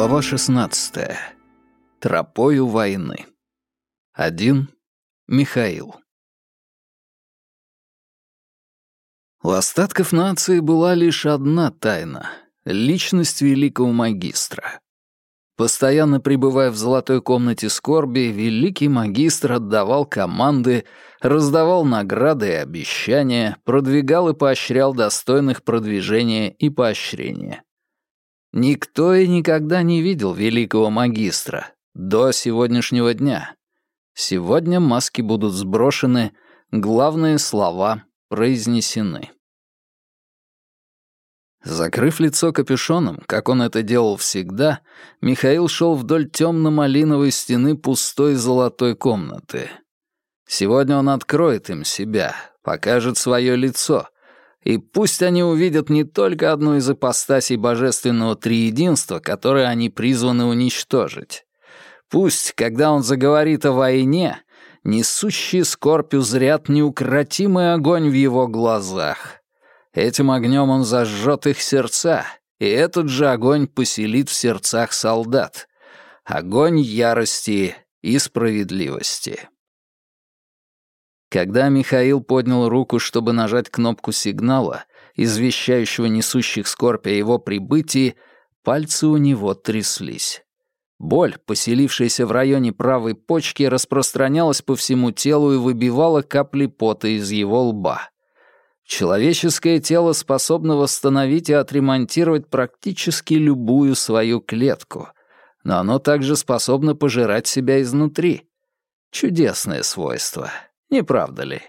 Глава 16. Тропою войны. Один. Михаил. У остатков нации была лишь одна тайна — личность великого магистра. Постоянно пребывая в золотой комнате скорби, великий магистр отдавал команды, раздавал награды и обещания, продвигал и поощрял достойных продвижения и поощрения. Никто и никогда не видел великого магистра до сегодняшнего дня. Сегодня маски будут сброшены, главные слова произнесены. Закрыв лицо капюшоном, как он это делал всегда, Михаил шел вдоль темно-малиновой стены пустой золотой комнаты. Сегодня он откроет им себя, покажет свое лицо, и пусть они увидят не только одну из ипостасей божественного триединства, которое они призваны уничтожить. Пусть, когда он заговорит о войне, несущий скорбь узрят неукротимый огонь в его глазах — Этим огнем он зажжет их сердца, и этот же огонь поселит в сердцах солдат. Огонь ярости и справедливости. Когда Михаил поднял руку, чтобы нажать кнопку сигнала, извещающего несущих скорбь о его прибытии, пальцы у него тряслись. Боль, поселившаяся в районе правой почки, распространялась по всему телу и выбивала капли пота из его лба. Человеческое тело способно восстановить и отремонтировать практически любую свою клетку, но оно также способно пожирать себя изнутри. Чудесное свойство, не правда ли?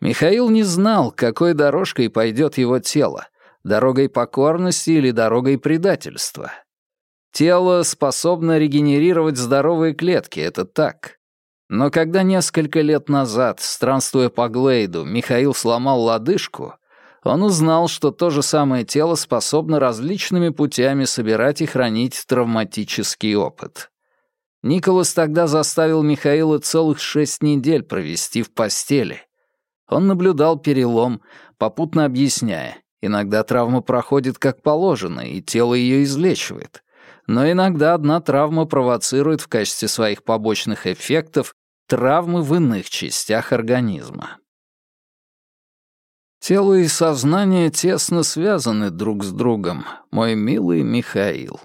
Михаил не знал, какой дорожкой пойдет его тело, дорогой покорности или дорогой предательства. Тело способно регенерировать здоровые клетки, это так. Но когда несколько лет назад, странствуя по Глейду, Михаил сломал лодыжку, он узнал, что то же самое тело способно различными путями собирать и хранить травматический опыт. Николас тогда заставил Михаила целых шесть недель провести в постели. Он наблюдал перелом, попутно объясняя, иногда травма проходит как положено, и тело ее излечивает. Но иногда одна травма провоцирует в качестве своих побочных эффектов травмы в иных частях организма. Тело и сознание тесно связаны друг с другом, мой милый Михаил.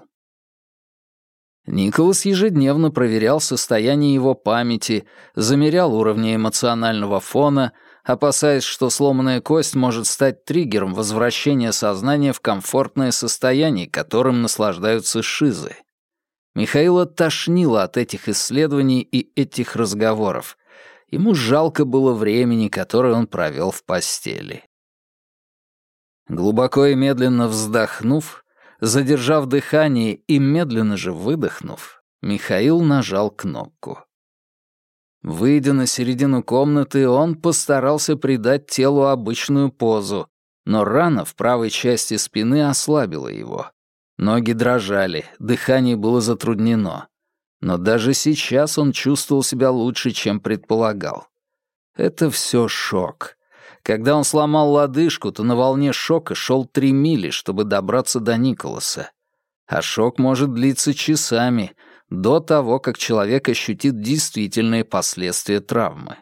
Николас ежедневно проверял состояние его памяти, замерял уровни эмоционального фона, опасаясь, что сломанная кость может стать триггером возвращения сознания в комфортное состояние, которым наслаждаются шизы. Михаила тошнило от этих исследований и этих разговоров. Ему жалко было времени, которое он провел в постели. Глубоко и медленно вздохнув, задержав дыхание и медленно же выдохнув, Михаил нажал кнопку. Выйдя на середину комнаты, он постарался придать телу обычную позу, но рана в правой части спины ослабила его. Ноги дрожали, дыхание было затруднено. Но даже сейчас он чувствовал себя лучше, чем предполагал. Это все шок. Когда он сломал лодыжку, то на волне шока шел три мили, чтобы добраться до Николаса. А шок может длиться часами, до того, как человек ощутит действительные последствия травмы.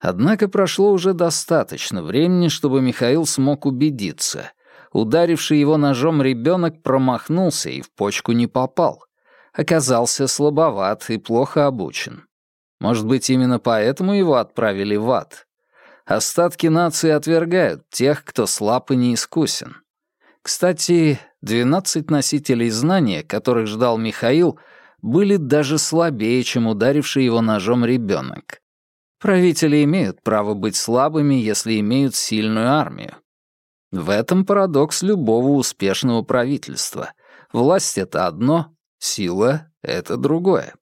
Однако прошло уже достаточно времени, чтобы Михаил смог убедиться — Ударивший его ножом ребенок промахнулся и в почку не попал. Оказался слабоват и плохо обучен. Может быть, именно поэтому его отправили в ад. Остатки нации отвергают тех, кто слаб и неискусен. Кстати, 12 носителей знания, которых ждал Михаил, были даже слабее, чем ударивший его ножом ребенок. Правители имеют право быть слабыми, если имеют сильную армию. В этом парадокс любого успешного правительства. Власть — это одно, сила — это другое.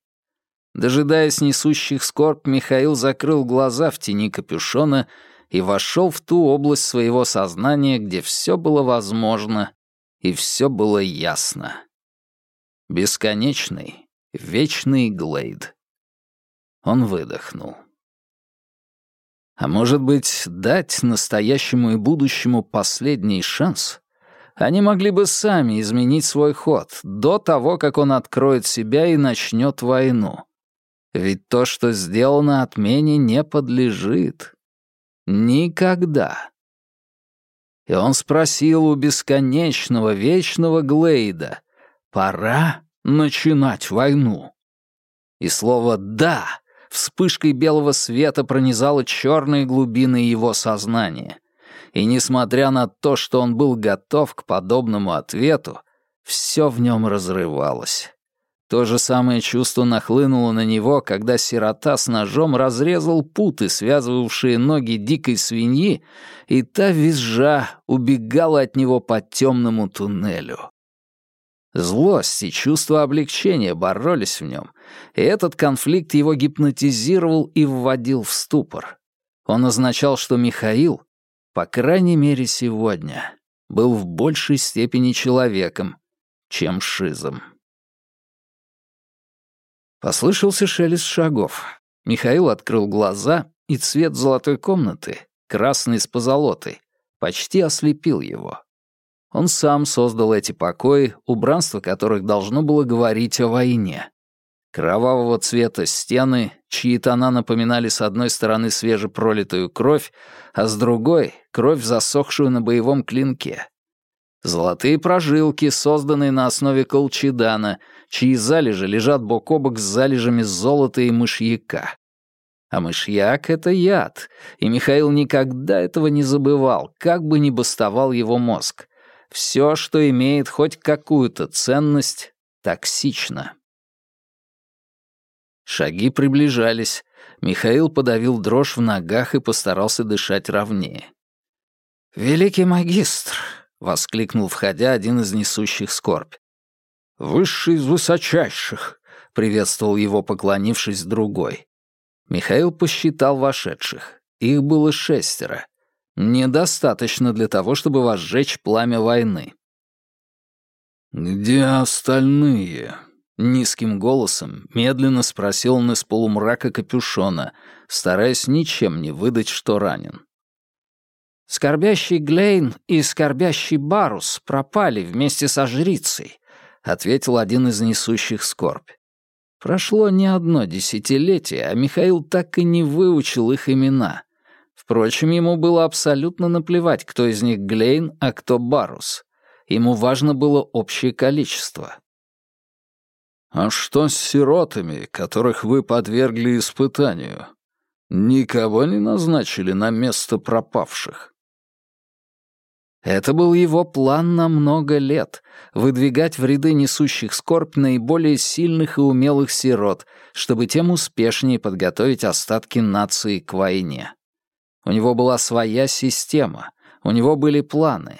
Дожидаясь несущих скорбь, Михаил закрыл глаза в тени капюшона и вошел в ту область своего сознания, где все было возможно и все было ясно. Бесконечный, вечный Глейд. Он выдохнул. А может быть, дать настоящему и будущему последний шанс? Они могли бы сами изменить свой ход до того, как он откроет себя и начнет войну. Ведь то, что сделано отмене, не подлежит. Никогда. И он спросил у бесконечного, вечного Глейда, «Пора начинать войну?» И слово «да» вспышкой белого света пронизало черные глубины его сознания. И несмотря на то, что он был готов к подобному ответу, все в нем разрывалось. То же самое чувство нахлынуло на него, когда сирота с ножом разрезал путы, связывавшие ноги дикой свиньи, и та визжа убегала от него по темному туннелю. Злость и чувство облегчения боролись в нем, и этот конфликт его гипнотизировал и вводил в ступор. Он означал, что Михаил, по крайней мере сегодня, был в большей степени человеком, чем шизом. Послышался шелест шагов. Михаил открыл глаза, и цвет золотой комнаты, красный с позолотой, почти ослепил его. Он сам создал эти покои, убранство которых должно было говорить о войне. Кровавого цвета стены, чьи тона напоминали с одной стороны свежепролитую кровь, а с другой — кровь, засохшую на боевом клинке. Золотые прожилки, созданные на основе колчедана, чьи залежи лежат бок о бок с залежами золота и мышьяка. А мышьяк — это яд, и Михаил никогда этого не забывал, как бы ни бастовал его мозг. Все, что имеет хоть какую-то ценность, токсично. Шаги приближались. Михаил подавил дрожь в ногах и постарался дышать ровнее. «Великий магистр!» — воскликнул, входя, один из несущих скорбь. «Высший из высочайших!» — приветствовал его, поклонившись другой. Михаил посчитал вошедших. Их было шестеро. Недостаточно для того, чтобы возжечь пламя войны. «Где остальные?» Низким голосом медленно спросил он из полумрака капюшона, стараясь ничем не выдать, что ранен. «Скорбящий Глейн и скорбящий Барус пропали вместе со жрицей», — ответил один из несущих скорбь. Прошло не одно десятилетие, а Михаил так и не выучил их имена. Впрочем, ему было абсолютно наплевать, кто из них Глейн, а кто Барус. Ему важно было общее количество. «А что с сиротами, которых вы подвергли испытанию? Никого не назначили на место пропавших?» Это был его план на много лет — выдвигать в ряды несущих скорбь наиболее сильных и умелых сирот, чтобы тем успешнее подготовить остатки нации к войне. У него была своя система, у него были планы.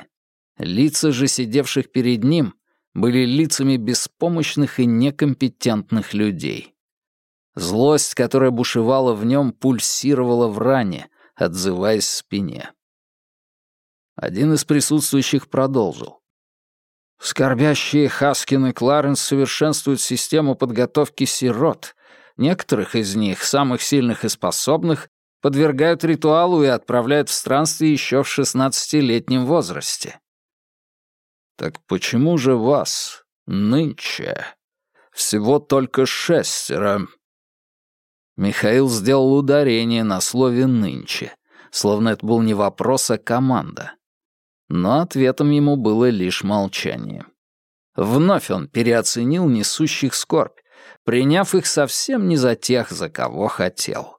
Лица же сидевших перед ним были лицами беспомощных и некомпетентных людей. Злость, которая бушевала в нем, пульсировала в ране, отзываясь в спине. Один из присутствующих продолжил. Скорбящие Хаскин и Кларенс совершенствуют систему подготовки сирот. Некоторых из них, самых сильных и способных, подвергают ритуалу и отправляют в странствие еще в шестнадцатилетнем возрасте. Так почему же вас нынче всего только шестеро? Михаил сделал ударение на слове «нынче», словно это был не вопрос, а команда. Но ответом ему было лишь молчание. Вновь он переоценил несущих скорбь, приняв их совсем не за тех, за кого хотел.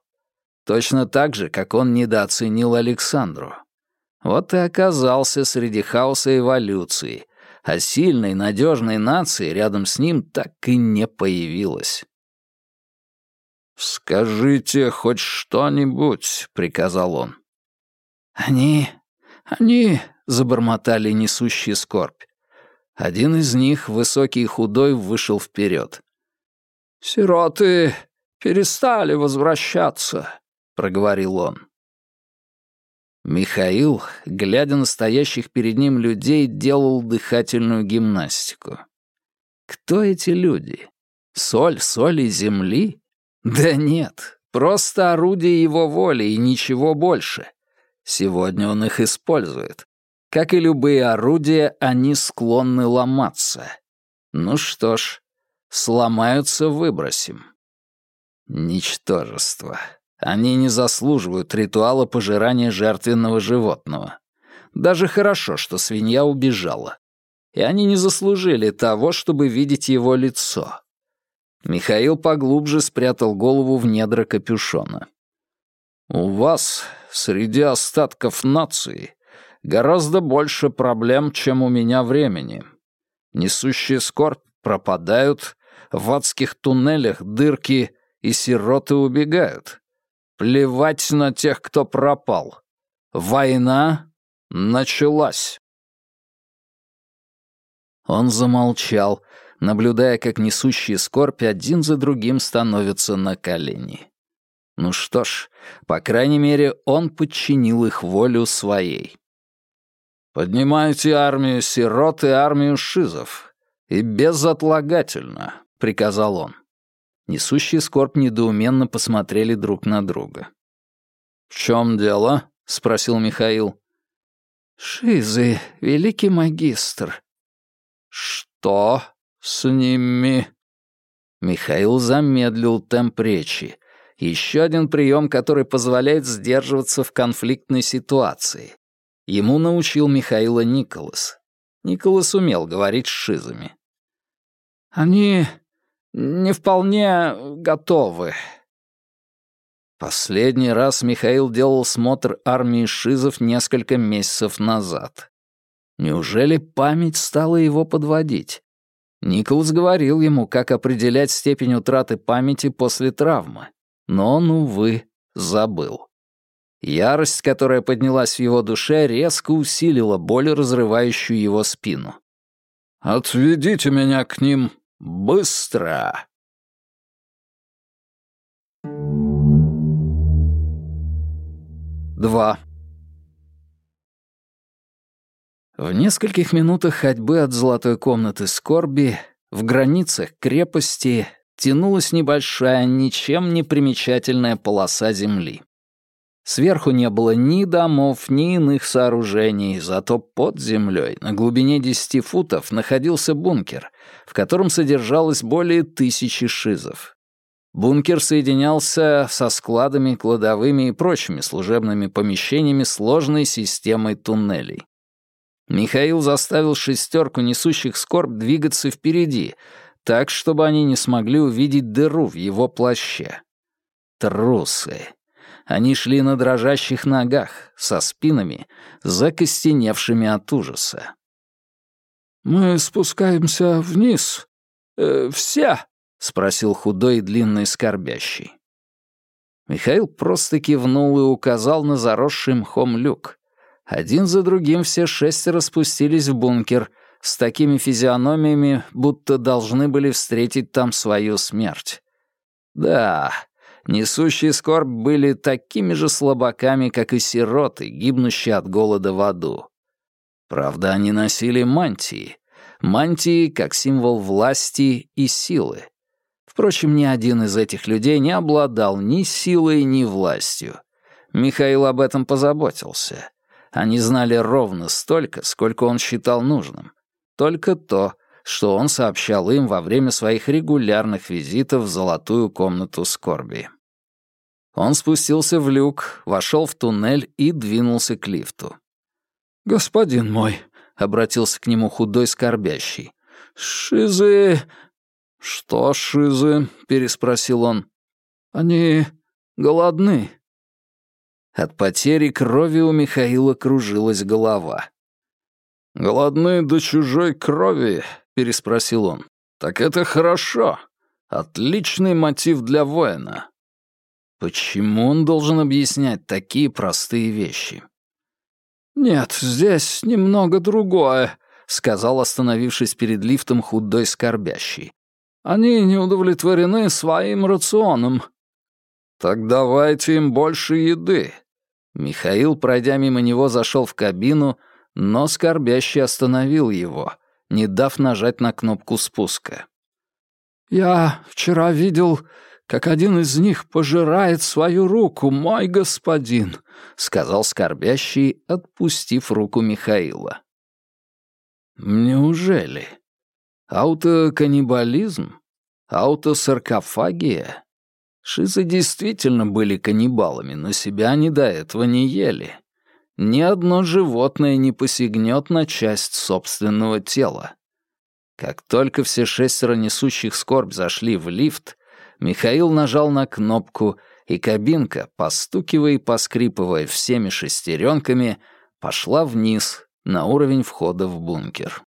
Точно так же, как он недооценил Александру. Вот и оказался среди хаоса эволюции, а сильной, надежной нации рядом с ним так и не появилось. «Скажите хоть что-нибудь», — приказал он. «Они... они...» — забормотали несущие скорбь. Один из них, высокий и худой, вышел вперед. «Сироты перестали возвращаться», — проговорил он. Михаил, глядя на стоящих перед ним людей, делал дыхательную гимнастику. Кто эти люди? Соль, соли земли? Да нет, просто орудие его воли и ничего больше. Сегодня он их использует. Как и любые орудия, они склонны ломаться. Ну что ж, сломаются — выбросим. Ничтожество. Они не заслуживают ритуала пожирания жертвенного животного. Даже хорошо, что свинья убежала. И они не заслужили того, чтобы видеть его лицо. Михаил поглубже спрятал голову в недра капюшона. «У вас, среди остатков нации, гораздо больше проблем, чем у меня времени. Несущие скорбь пропадают, в адских туннелях дырки и сироты убегают. Плевать на тех, кто пропал. Война началась. Он замолчал, наблюдая, как несущие скорбь один за другим становятся на колени. Ну что ж, по крайней мере, он подчинил их волю своей. «Поднимайте армию сирот и армию шизов. И безотлагательно», — приказал он. Несущие скорбь недоуменно посмотрели друг на друга. «В чем дело?» — спросил Михаил. «Шизы, великий магистр». «Что с ними?» Михаил замедлил темп речи. Еще один прием, который позволяет сдерживаться в конфликтной ситуации. Ему научил Михаила Николас. Николас умел говорить с шизами. «Они не вполне готовы». Последний раз Михаил делал смотр армии шизов несколько месяцев назад. Неужели память стала его подводить? Николас говорил ему, как определять степень утраты памяти после травмы, но он, увы, забыл. Ярость, которая поднялась в его душе, резко усилила боль, разрывающую его спину. «Отведите меня к ним быстро!» Два. В нескольких минутах ходьбы от золотой комнаты скорби, в границах крепости, тянулась небольшая, ничем не примечательная полоса земли. Сверху не было ни домов, ни иных сооружений, зато под землей, на глубине десяти футов, находился бункер, в котором содержалось более тысячи шизов. Бункер соединялся со складами, кладовыми и прочими служебными помещениями сложной системой туннелей. Михаил заставил шестерку несущих скорбь двигаться впереди, так, чтобы они не смогли увидеть дыру в его плаще. Трусы. Они шли на дрожащих ногах, со спинами, закостеневшими от ужаса. «Мы спускаемся вниз. Э, все?» — спросил худой и длинный скорбящий. Михаил просто кивнул и указал на заросший мхом люк. Один за другим все шестеро спустились в бункер с такими физиономиями, будто должны были встретить там свою смерть. Да, несущие скорбь были такими же слабаками, как и сироты, гибнущие от голода в аду. Правда, они носили мантии. Мантии как символ власти и силы. Впрочем, ни один из этих людей не обладал ни силой, ни властью. Михаил об этом позаботился. Они знали ровно столько, сколько он считал нужным. Только то, что он сообщал им во время своих регулярных визитов в золотую комнату скорби. Он спустился в люк, вошел в туннель и двинулся к лифту. «Господин мой», — обратился к нему худой скорбящий, — «шизы...» «Что шизы?» — переспросил он. «Они голодны». От потери крови у Михаила кружилась голова. «Голодны до чужой крови?» — переспросил он. «Так это хорошо. Отличный мотив для воина». Почему он должен объяснять такие простые вещи? «Нет, здесь немного другое», — сказал, остановившись перед лифтом худой скорбящий. «Они не удовлетворены своим рационом». «Так давайте им больше еды». Михаил, пройдя мимо него, зашел в кабину — но скорбящий остановил его, не дав нажать на кнопку спуска. «Я вчера видел, как один из них пожирает свою руку, мой господин», — сказал скорбящий, отпустив руку Михаила. «Неужели? Аутоканнибализм? Аутосаркофагия?» Шизы действительно были каннибалами, но себя они до этого не ели. Ни одно животное не посягнет на часть собственного тела. Как только все шестеро несущих скорбь зашли в лифт, Михаил нажал на кнопку, и кабинка, постукивая и поскрипывая всеми шестеренками, пошла вниз на уровень входа в бункер.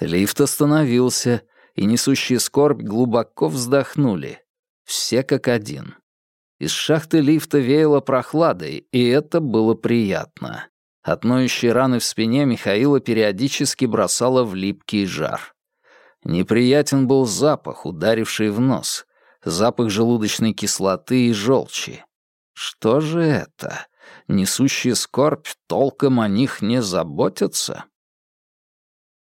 Лифт остановился, и несущие скорбь глубоко вздохнули. Все как один. Из шахты лифта веяло прохладой, и это было приятно. От ноющей раны в спине Михаила периодически бросало в липкий жар. Неприятен был запах, ударивший в нос, запах желудочной кислоты и желчи. Что же это? Несущие скорбь толком о них не заботятся?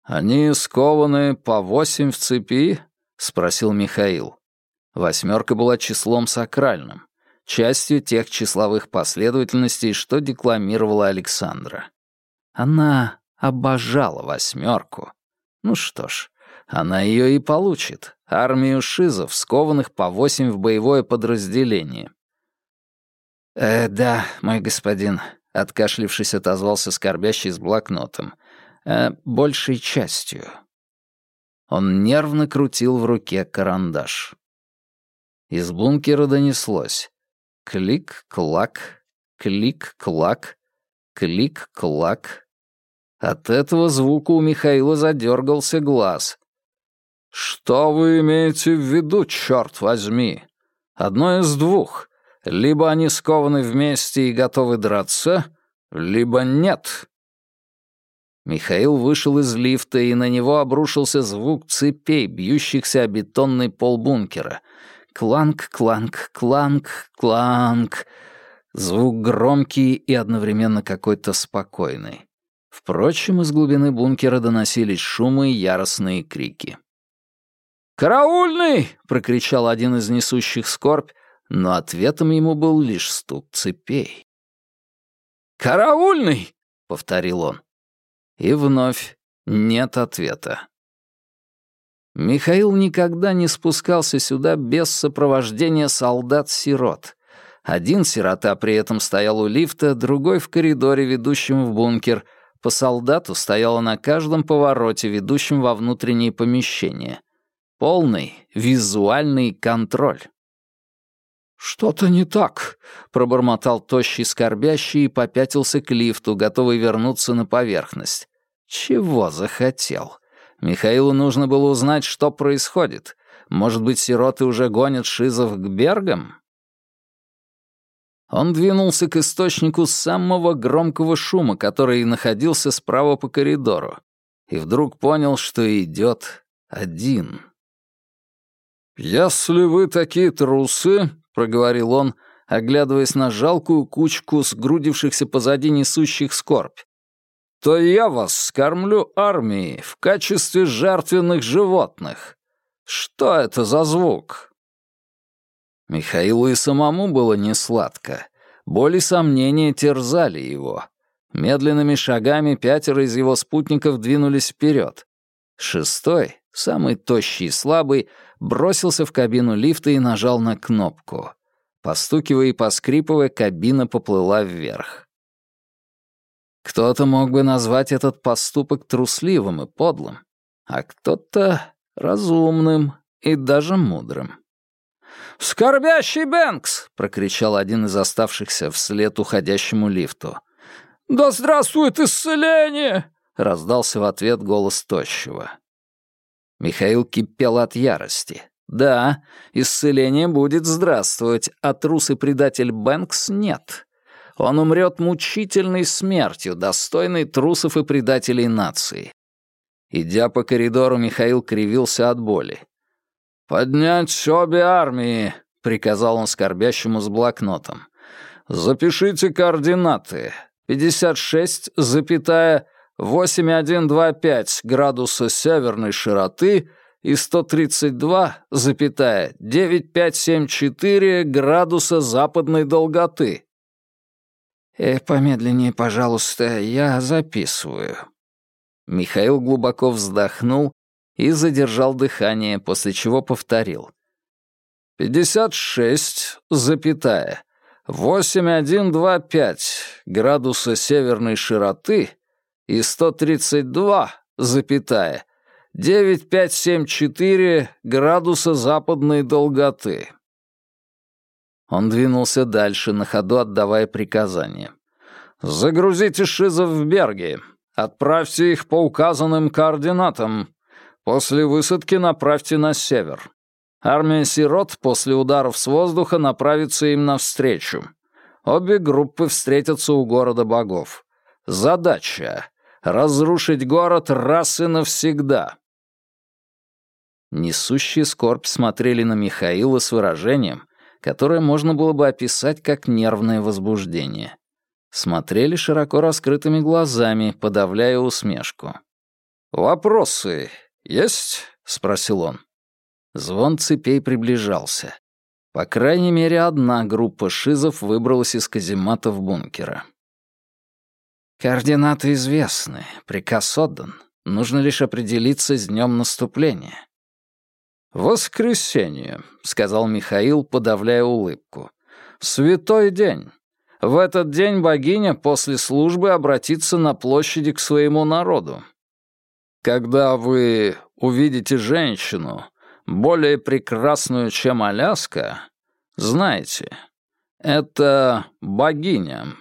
«Они скованы по восемь в цепи?» — спросил Михаил. Восьмерка была числом сакральным, частью тех числовых последовательностей, что декламировала Александра. Она обожала восьмерку. Ну что ж, она ее и получит. Армию шизов, скованных по восемь в боевое подразделение. «Э, да, мой господин», — откашлившись, отозвался скорбящий с блокнотом. «Э, большей частью». Он нервно крутил в руке карандаш. Из бункера донеслось. Клик-клак, клик-клак, клик-клак. От этого звука у Михаила задергался глаз. «Что вы имеете в виду, черт возьми? Одно из двух. Либо они скованы вместе и готовы драться, либо нет». Михаил вышел из лифта, и на него обрушился звук цепей, бьющихся о бетонный пол бункера — Кланг, кланг, кланг, кланг. Звук громкий и одновременно какой-то спокойный. Впрочем, из глубины бункера доносились шумы и яростные крики. «Караульный!» — прокричал один из несущих скорбь, но ответом ему был лишь стук цепей. «Караульный!» — повторил он. И вновь нет ответа. Михаил никогда не спускался сюда без сопровождения солдат-сирот. Один сирота при этом стоял у лифта, другой в коридоре, ведущем в бункер. По солдату стояло на каждом повороте, ведущем во внутренние помещения. Полный визуальный контроль. «Что-то не так», — пробормотал тощий скорбящий и попятился к лифту, готовый вернуться на поверхность. «Чего захотел?» Михаилу нужно было узнать, что происходит. Может быть, сироты уже гонят шизов к бергам? Он двинулся к источнику самого громкого шума, который находился справа по коридору, и вдруг понял, что идет один. «Если вы такие трусы», — проговорил он, оглядываясь на жалкую кучку сгрудившихся позади несущих скорбь, то я вас скормлю армией в качестве жертвенных животных. Что это за звук?» Михаилу и самому было несладко. Боли сомнения терзали его. Медленными шагами пятеро из его спутников двинулись вперед. Шестой, самый тощий и слабый, бросился в кабину лифта и нажал на кнопку. Постукивая и поскрипывая, кабина поплыла вверх. Кто-то мог бы назвать этот поступок трусливым и подлым, а кто-то разумным и даже мудрым. «Скорбящий Бэнкс!» — прокричал один из оставшихся вслед уходящему лифту. «Да здравствует исцеление!» — раздался в ответ голос тощего. Михаил кипел от ярости. «Да, исцеление будет здравствовать, а трус и предатель Бэнкс нет. Он умрет мучительной смертью, достойной трусов и предателей нации. Идя по коридору, Михаил кривился от боли. «Поднять обе армии!» — приказал он скорбящему с блокнотом. «Запишите координаты. 56, запятая 8125 градуса северной широты и 132,9574 градуса западной долготы. «Э, помедленнее, пожалуйста, я записываю». Михаил глубоко вздохнул и задержал дыхание, после чего повторил. «Пятьдесят шесть, запятая, восемь один два пять градуса северной широты и сто тридцать два, запятая, девять пять семь четыре градуса западной долготы». Он двинулся дальше, на ходу отдавая приказания. «Загрузите шизов в Берги. Отправьте их по указанным координатам. После высадки направьте на север. Армия сирот после ударов с воздуха направится им навстречу. Обе группы встретятся у города богов. Задача — разрушить город раз и навсегда». Несущие скорбь смотрели на Михаила с выражением, которое можно было бы описать как нервное возбуждение. Смотрели широко раскрытыми глазами, подавляя усмешку. «Вопросы есть?» — спросил он. Звон цепей приближался. По крайней мере, одна группа шизов выбралась из казематов бункера. Координаты известны, приказ отдан. Нужно лишь определиться с днем наступления. «Воскресенье», — сказал Михаил, подавляя улыбку. «Святой день. В этот день богиня после службы обратится на площади к своему народу. Когда вы увидите женщину, более прекрасную, чем Аляска, знайте, это богиня».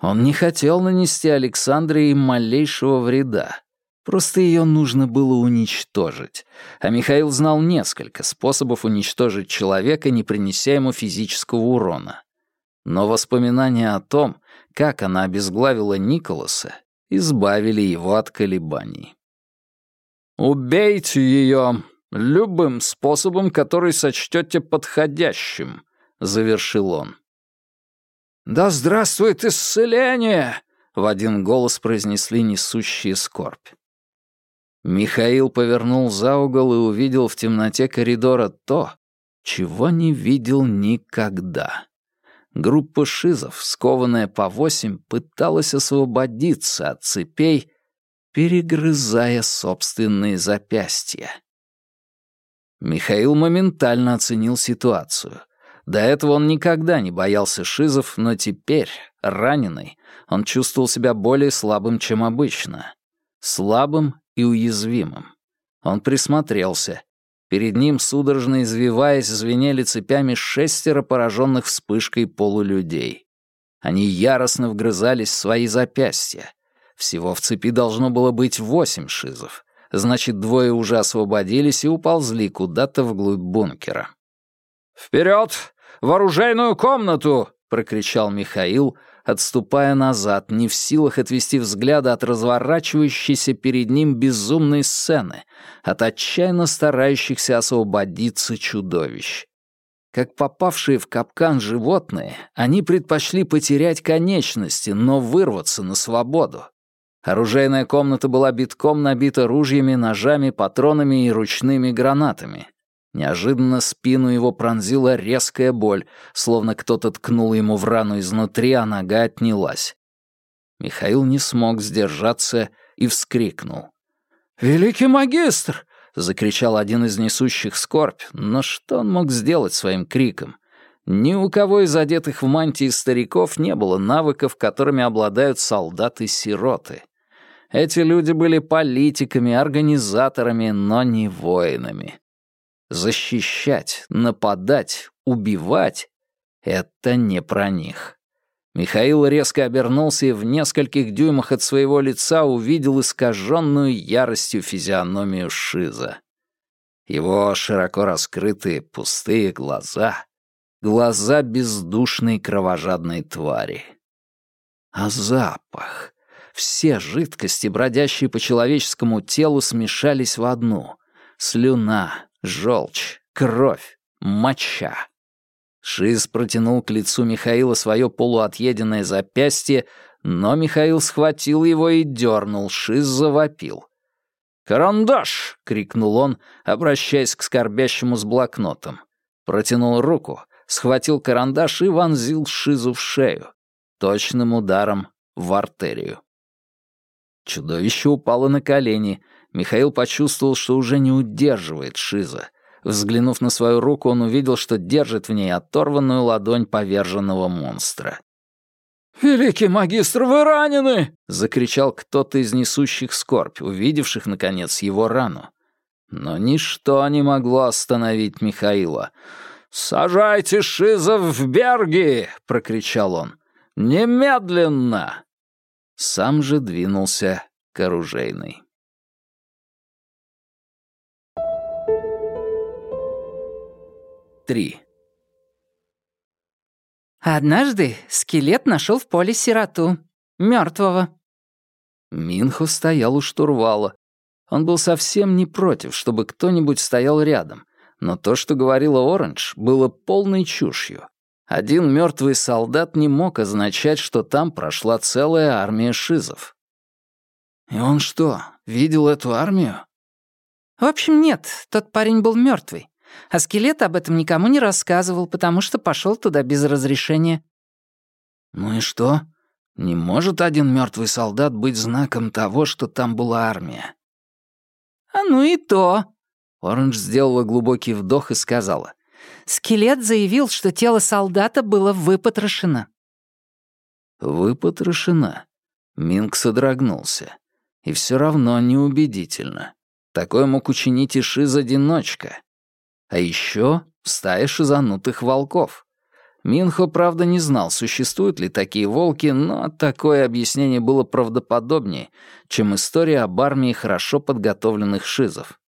Он не хотел нанести Александре им малейшего вреда. Просто ее нужно было уничтожить. А Михаил знал несколько способов уничтожить человека, не принеся ему физического урона. Но воспоминания о том, как она обезглавила Николаса, избавили его от колебаний. «Убейте ее любым способом, который сочтете подходящим», — завершил он. «Да здравствует исцеление!» — в один голос произнесли несущие скорбь. Михаил повернул за угол и увидел в темноте коридора то, чего не видел никогда. Группа шизов, скованная по восемь, пыталась освободиться от цепей, перегрызая собственные запястья. Михаил моментально оценил ситуацию. До этого он никогда не боялся шизов, но теперь, раненый, он чувствовал себя более слабым, чем обычно. Слабым и уязвимым. Он присмотрелся. Перед ним, судорожно извиваясь, звенели цепями шестеро пораженных вспышкой полулюдей. Они яростно вгрызались в свои запястья. Всего в цепи должно было быть восемь шизов. Значит, двое уже освободились и уползли куда-то вглубь бункера. «Вперед! В оружейную комнату!» — прокричал Михаил, отступая назад, не в силах отвести взгляда от разворачивающейся перед ним безумной сцены, от отчаянно старающихся освободиться чудовищ. Как попавшие в капкан животные, они предпочли потерять конечности, но вырваться на свободу. Оружейная комната была битком набита ружьями, ножами, патронами и ручными гранатами. Неожиданно спину его пронзила резкая боль, словно кто-то ткнул ему в рану изнутри, а нога отнялась. Михаил не смог сдержаться и вскрикнул. «Великий магистр!» — закричал один из несущих скорбь, но что он мог сделать своим криком? Ни у кого из одетых в мантии стариков не было навыков, которыми обладают солдаты-сироты. Эти люди были политиками, организаторами, но не воинами. Защищать, нападать, убивать — это не про них. Михаил резко обернулся и в нескольких дюймах от своего лица увидел искаженную яростью физиономию Шиза. Его широко раскрытые пустые глаза — глаза бездушной кровожадной твари. А запах... Все жидкости, бродящие по человеческому телу, смешались в одну. Слюна, Желчь, кровь, моча. Шиз протянул к лицу Михаила свое полуотъеденное запястье, но Михаил схватил его и дернул, Шиз завопил. «Карандаш!» — крикнул он, обращаясь к скорбящему с блокнотом. Протянул руку, схватил карандаш и вонзил Шизу в шею, точным ударом в артерию. Чудовище упало на колени. Михаил почувствовал, что уже не удерживает Шиза. Взглянув на свою руку, он увидел, что держит в ней оторванную ладонь поверженного монстра. «Великий магистр, вы ранены!» — закричал кто-то из несущих скорбь, увидевших, наконец, его рану. Но ничто не могло остановить Михаила. «Сажайте Шизов в берги!» — прокричал он. «Немедленно!» Сам же двинулся к оружейной. Три. Однажды скелет нашел в поле сироту, мертвого. Минхо стоял у штурвала. Он был совсем не против, чтобы кто-нибудь стоял рядом, но то, что говорила Оранж, было полной чушью. Один мертвый солдат не мог означать, что там прошла целая армия шизов. И он что, видел эту армию? В общем, нет, тот парень был мертвый. А скелет об этом никому не рассказывал, потому что пошел туда без разрешения. Ну и что? Не может один мертвый солдат быть знаком того, что там была армия. А ну и то. Оранж сделала глубокий вдох и сказала. Скелет заявил, что тело солдата было выпотрошено. Выпотрошено? Минг содрогнулся. И все равно неубедительно. Такое мог учинить и Шиз-одиночка. А еще стая шизанутых волков. Минхо, правда, не знал, существуют ли такие волки, но такое объяснение было правдоподобнее, чем история об армии хорошо подготовленных шизов.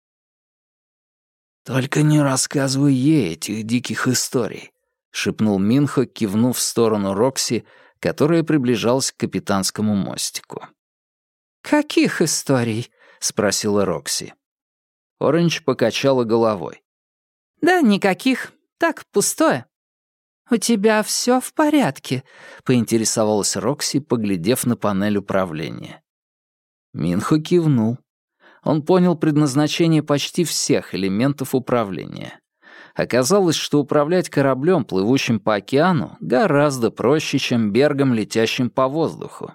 «Только не рассказывай ей этих диких историй», — шепнул Минхо, кивнув в сторону Рокси, которая приближалась к капитанскому мостику. «Каких историй?» — спросила Рокси. Оранж покачала головой. «Да никаких. Так, пустое». «У тебя все в порядке?» — поинтересовалась Рокси, поглядев на панель управления. Минхо кивнул. Он понял предназначение почти всех элементов управления. Оказалось, что управлять кораблем, плывущим по океану, гораздо проще, чем бергом, летящим по воздуху.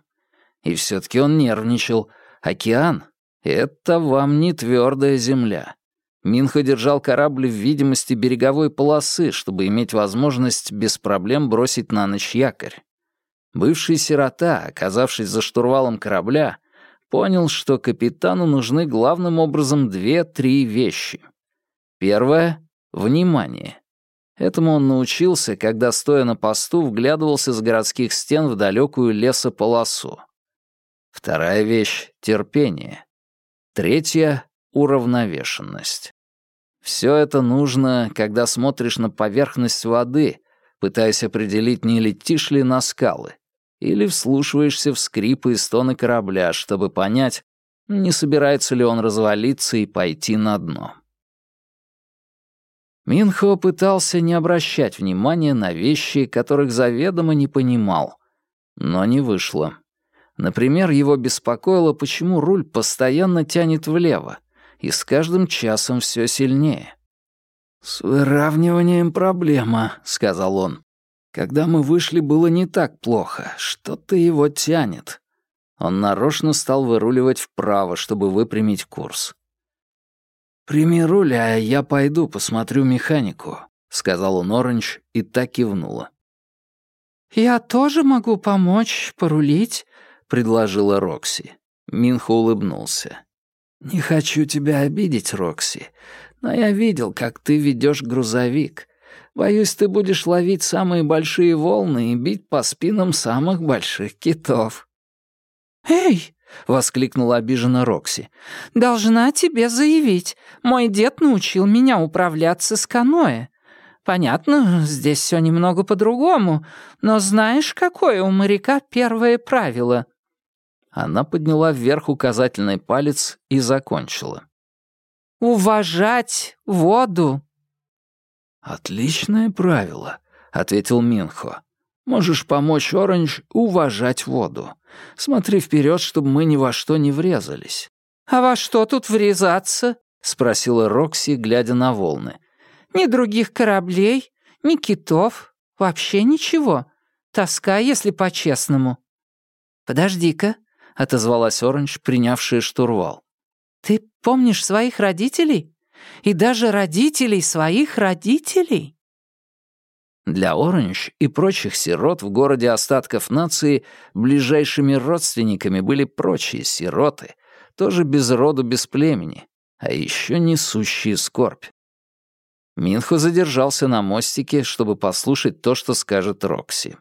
И все-таки он нервничал. Океан — это вам не твердая земля. Минхо держал корабль в видимости береговой полосы, чтобы иметь возможность без проблем бросить на ночь якорь. Бывший сирота, оказавшись за штурвалом корабля, понял, что капитану нужны главным образом две-три вещи. Первое — внимание. Этому он научился, когда, стоя на посту, вглядывался с городских стен в далекую лесополосу. Вторая вещь — терпение. Третья уравновешенность. Все это нужно, когда смотришь на поверхность воды, пытаясь определить, не летишь ли на скалы, или вслушиваешься в скрипы и стоны корабля, чтобы понять, не собирается ли он развалиться и пойти на дно. Минхо пытался не обращать внимания на вещи, которых заведомо не понимал, но не вышло. Например, его беспокоило, почему руль постоянно тянет влево, и с каждым часом все сильнее. «С выравниванием проблема», — сказал он. «Когда мы вышли, было не так плохо. Что-то его тянет». Он нарочно стал выруливать вправо, чтобы выпрямить курс. «Прими руль, а я пойду посмотрю механику», — сказал он Оранж и так кивнула. «Я тоже могу помочь порулить», — предложила Рокси. Минхо улыбнулся. «Не хочу тебя обидеть, Рокси, но я видел, как ты ведешь грузовик. Боюсь, ты будешь ловить самые большие волны и бить по спинам самых больших китов». «Эй!» — воскликнула обиженно Рокси. «Должна тебе заявить. Мой дед научил меня управляться с каноэ. Понятно, здесь все немного по-другому, но знаешь, какое у моряка первое правило?» Она подняла вверх указательный палец и закончила. «Уважать воду!» «Отличное правило», — ответил Минхо. «Можешь помочь Оранж уважать воду. Смотри вперед, чтобы мы ни во что не врезались. «А во что тут врезаться?» — спросила Рокси, глядя на волны. «Ни других кораблей, ни китов, вообще ничего. Тоска, если по-честному». «Подожди-ка», — отозвалась Оранж, принявшая штурвал. «Ты помнишь своих родителей? И даже родителей своих родителей?» Для Оранж и прочих сирот в городе остатков нации ближайшими родственниками были прочие сироты, тоже без роду, без племени, а еще несущие скорбь. Минхо задержался на мостике, чтобы послушать то, что скажет Рокси.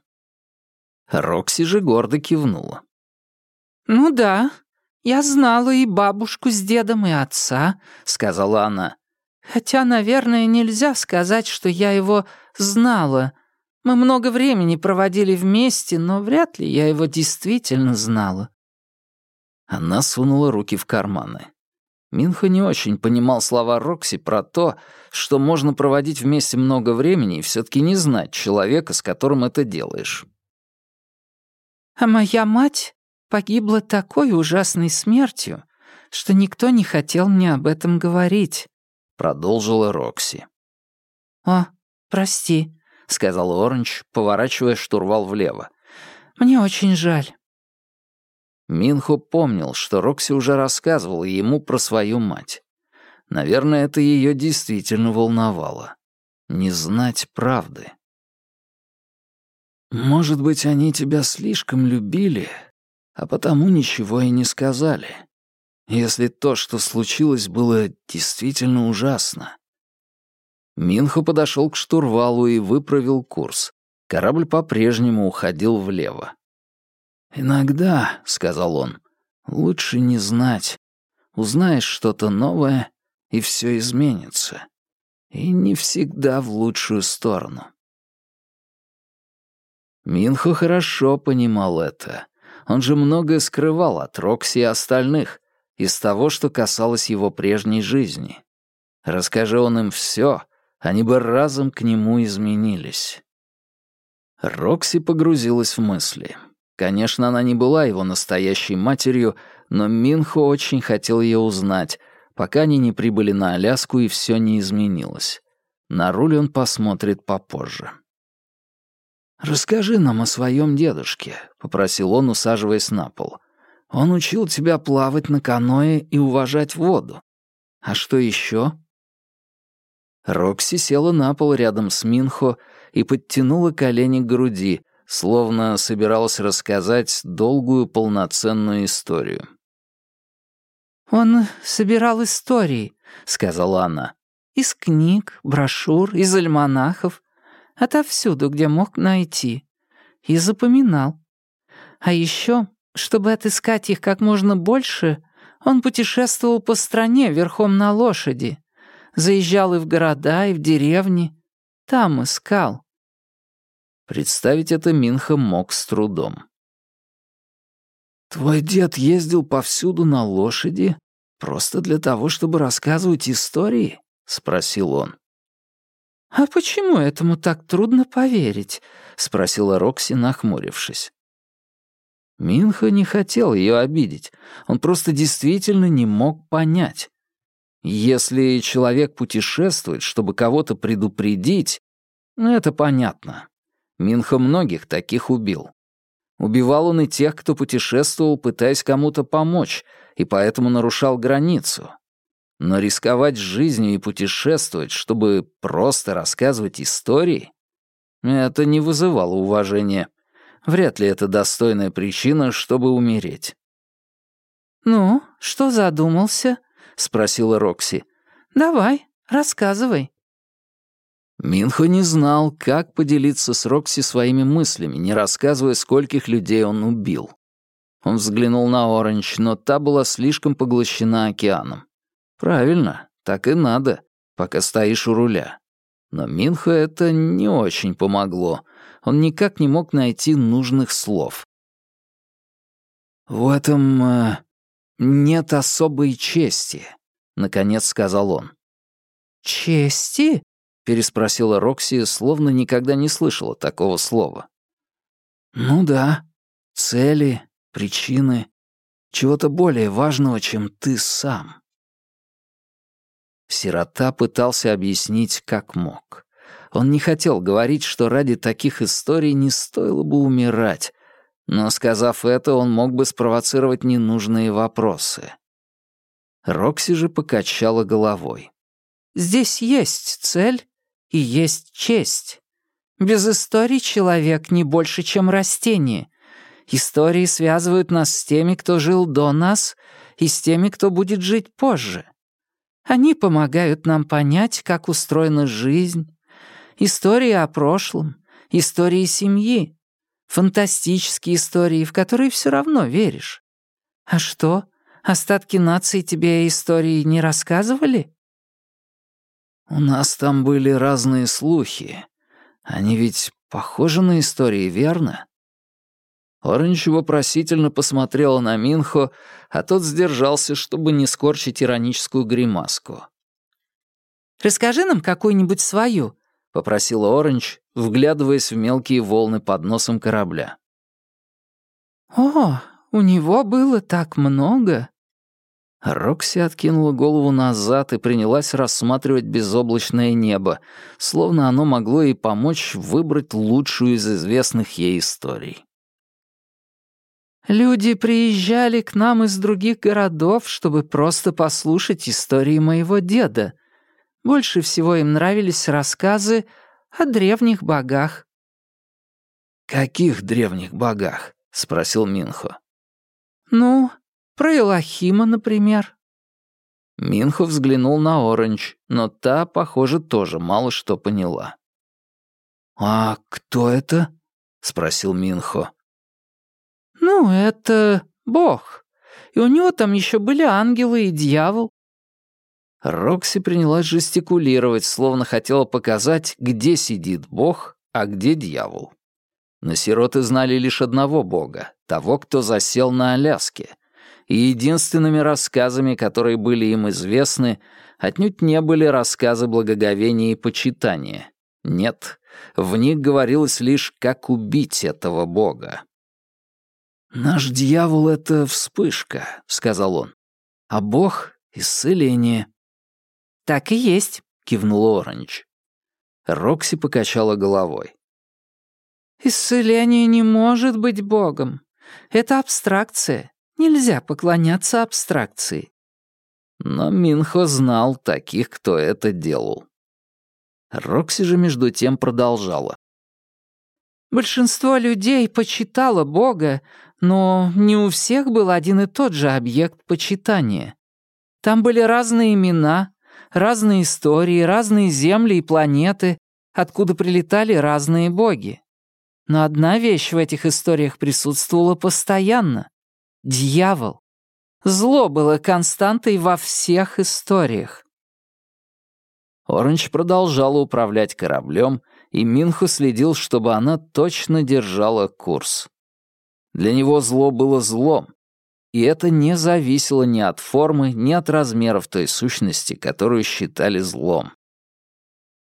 Рокси же гордо кивнула. «Ну да, я знала и бабушку с дедом, и отца», — сказала она. «Хотя, наверное, нельзя сказать, что я его знала. Мы много времени проводили вместе, но вряд ли я его действительно знала». Она сунула руки в карманы. Минхо не очень понимал слова Рокси про то, что можно проводить вместе много времени и все таки не знать человека, с которым это делаешь. «А моя мать погибла такой ужасной смертью, что никто не хотел мне об этом говорить», — продолжила Рокси. «О, прости», — сказал Оранж, поворачивая штурвал влево. «Мне очень жаль». Минхо помнил, что Рокси уже рассказывала ему про свою мать. Наверное, это ее действительно волновало. Не знать правды. «Может быть, они тебя слишком любили, а потому ничего и не сказали. Если то, что случилось, было действительно ужасно». Минхо подошел к штурвалу и выправил курс. Корабль по-прежнему уходил влево. «Иногда», — сказал он, — «лучше не знать. Узнаешь что-то новое, и все изменится. И не всегда в лучшую сторону». Минхо хорошо понимал это. Он же многое скрывал от Рокси и остальных, из того, что касалось его прежней жизни. Расскажи он им все, они бы разом к нему изменились. Рокси погрузилась в мысли. Конечно, она не была его настоящей матерью, но Минхо очень хотел ее узнать, пока они не прибыли на Аляску и все не изменилось. На руль он посмотрит попозже. «Расскажи нам о своем дедушке», — попросил он, усаживаясь на пол. «Он учил тебя плавать на каное и уважать воду. А что еще?» Рокси села на пол рядом с Минхо и подтянула колени к груди, словно собиралась рассказать долгую полноценную историю. «Он собирал истории», — сказала она. «Из книг, брошюр, из альманахов, отовсюду, где мог найти. И запоминал. А еще, чтобы отыскать их как можно больше, он путешествовал по стране верхом на лошади. Заезжал и в города, и в деревни. Там искал. Представить это Минха мог с трудом. «Твой дед ездил повсюду на лошади просто для того, чтобы рассказывать истории?» — спросил он. «А почему этому так трудно поверить?» — спросила Рокси, нахмурившись. Минха не хотел ее обидеть. Он просто действительно не мог понять. Если человек путешествует, чтобы кого-то предупредить, ну, это понятно. Минха многих таких убил. Убивал он и тех, кто путешествовал, пытаясь кому-то помочь, и поэтому нарушал границу. Но рисковать жизнью и путешествовать, чтобы просто рассказывать истории, это не вызывало уважения. Вряд ли это достойная причина, чтобы умереть. «Ну, что задумался?» — спросила Рокси. «Давай, рассказывай». Минхо не знал, как поделиться с Рокси своими мыслями, не рассказывая, скольких людей он убил. Он взглянул на Оранж, но та была слишком поглощена океаном. Правильно, так и надо, пока стоишь у руля. Но Минхо это не очень помогло. Он никак не мог найти нужных слов. «В этом э, нет особой чести», — наконец сказал он. «Чести?» — переспросила Рокси, словно никогда не слышала такого слова. «Ну да. Цели, причины. чего-то более важного, чем ты сам. Сирота пытался объяснить, как мог. Он не хотел говорить, что ради таких историй не стоило бы умирать, но, сказав это, он мог бы спровоцировать ненужные вопросы. Рокси же покачала головой. «Здесь есть цель и есть честь. Без истории человек не больше, чем растение. Истории связывают нас с теми, кто жил до нас, и с теми, кто будет жить позже. Они помогают нам понять, как устроена жизнь, истории о прошлом, истории семьи, фантастические истории, в которые все равно веришь. А что, остатки нации тебе истории не рассказывали? У нас там были разные слухи. Они ведь похожи на истории, верно? Оранж вопросительно посмотрела на Минхо, а тот сдержался, чтобы не скорчить ироническую гримаску. «Расскажи нам какую-нибудь свою», — попросила Оранж, вглядываясь в мелкие волны под носом корабля. «О, у него было так много!» Рокси откинула голову назад и принялась рассматривать безоблачное небо, словно оно могло ей помочь выбрать лучшую из известных ей историй. «Люди приезжали к нам из других городов, чтобы просто послушать истории моего деда. Больше всего им нравились рассказы о древних богах». «Каких древних богах?» — спросил Минхо. «Ну, про Элохима, например». Минхо взглянул на Оранж, но та, похоже, тоже мало что поняла. «А кто это?» — спросил Минхо. «Ну, это бог. И у него там еще были ангелы и дьявол. Рокси принялась жестикулировать, словно хотела показать, где сидит бог, а где дьявол. Но сироты знали лишь одного бога, того, кто засел на Аляске. И единственными рассказами, которые были им известны, отнюдь не были рассказы благоговения и почитания. Нет, в них говорилось лишь, как убить этого бога. «Наш дьявол — это вспышка», — сказал он, — «а бог — исцеление». «Так и есть», — кивнула Оранж. Рокси покачала головой. «Исцеление не может быть Богом. Это абстракция. Нельзя поклоняться абстракции». Но Минхо знал таких, кто это делал. Рокси же между тем продолжала. Большинство людей почитало Бога, но не у всех был один и тот же объект почитания. Там были разные имена, разные истории, разные земли и планеты, откуда прилетали разные боги. Но одна вещь в этих историях присутствовала постоянно — дьявол. Зло было константой во всех историях. Оранж продолжала управлять кораблем, и Минху следил, чтобы она точно держала курс. Для него зло было злом, и это не зависело ни от формы, ни от размеров той сущности, которую считали злом.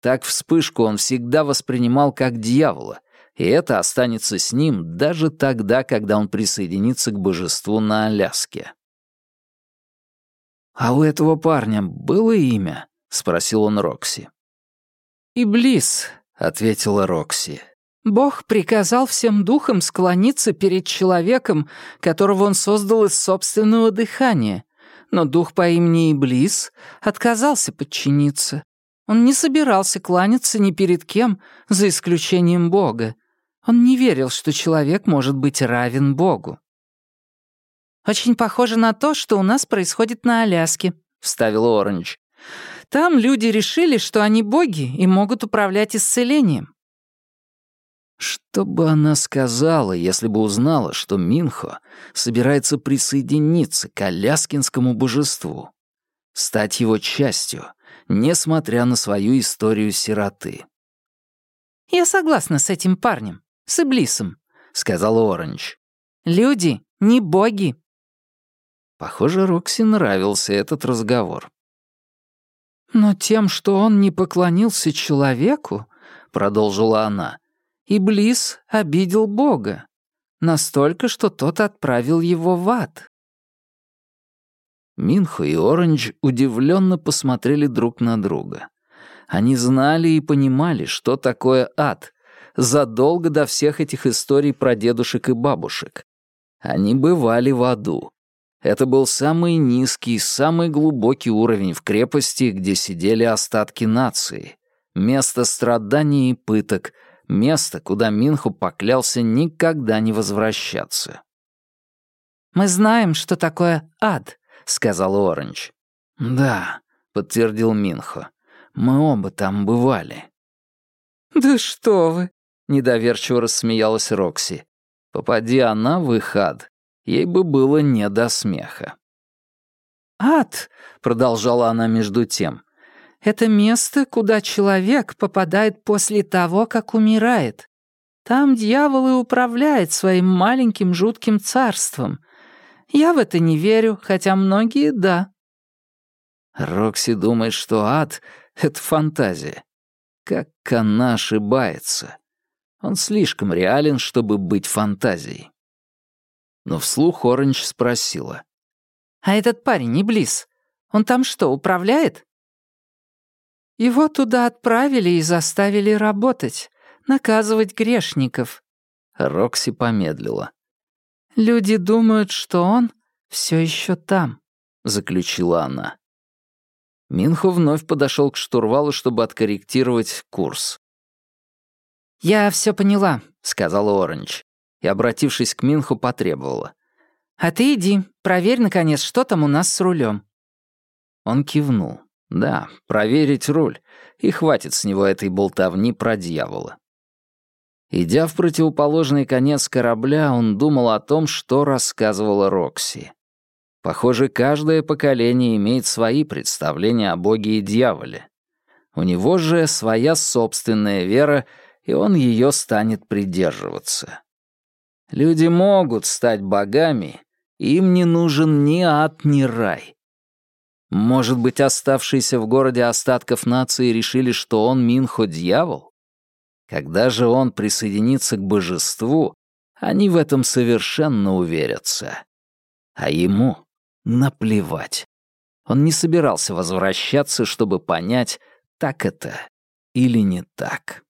Так вспышку он всегда воспринимал как дьявола, и это останется с ним даже тогда, когда он присоединится к божеству на Аляске. «А у этого парня было имя?» — спросил он Рокси. «Иблис», — ответила Рокси. Бог приказал всем духам склониться перед человеком, которого он создал из собственного дыхания. Но дух по имени Иблис отказался подчиниться. Он не собирался кланяться ни перед кем, за исключением Бога. Он не верил, что человек может быть равен Богу. «Очень похоже на то, что у нас происходит на Аляске», — вставил Оранж. «Там люди решили, что они боги и могут управлять исцелением. Что бы она сказала, если бы узнала, что Минхо собирается присоединиться к аляскинскому божеству, стать его частью, несмотря на свою историю сироты? «Я согласна с этим парнем, с Иблисом», — сказала Оранж. «Люди не боги». Похоже, Рокси нравился этот разговор. «Но тем, что он не поклонился человеку», — продолжила она, Иблис обидел Бога. Настолько, что тот отправил его в ад. Минхо и Оранж удивленно посмотрели друг на друга. Они знали и понимали, что такое ад, задолго до всех этих историй про дедушек и бабушек. Они бывали в аду. Это был самый низкий, самый глубокий уровень в крепости, где сидели остатки нации. Место страданий и пыток, место, куда Минху поклялся никогда не возвращаться. «Мы знаем, что такое ад», — сказал Оранж. «Да», — подтвердил Минхо. «Мы оба там бывали». «Да что вы!» — недоверчиво рассмеялась Рокси. Попади она в их ад, ей бы было не до смеха. «Ад», — продолжала она между тем, — «это место, куда человек попадает после того, как умирает. Там дьявол и управляет своим маленьким жутким царством. Я в это не верю, хотя многие — да». Рокси думает, что ад — это фантазия. Как она ошибается. Он слишком реален, чтобы быть фантазией. Но вслух Оранж спросила. «А этот парень, не Близ, он там что, управляет?» «Его туда отправили и заставили работать, наказывать грешников». Рокси помедлила. «Люди думают, что он все еще там», — заключила она. Минхо вновь подошел к штурвалу, чтобы откорректировать курс. «Я все поняла», — сказала Оранж. И, обратившись к Минху, потребовала. «А ты иди, проверь, наконец, что там у нас с рулем. Он кивнул. «Да, проверить руль, и хватит с него этой болтовни про дьявола». Идя в противоположный конец корабля, он думал о том, что рассказывала Рокси. Похоже, каждое поколение имеет свои представления о боге и дьяволе. У него же своя собственная вера — и он ее станет придерживаться. Люди могут стать богами, им не нужен ни ад, ни рай. Может быть, оставшиеся в городе остатков нации решили, что он Минхо-дьявол? Когда же он присоединится к божеству, они в этом совершенно уверятся. А ему наплевать. Он не собирался возвращаться, чтобы понять, так это или не так.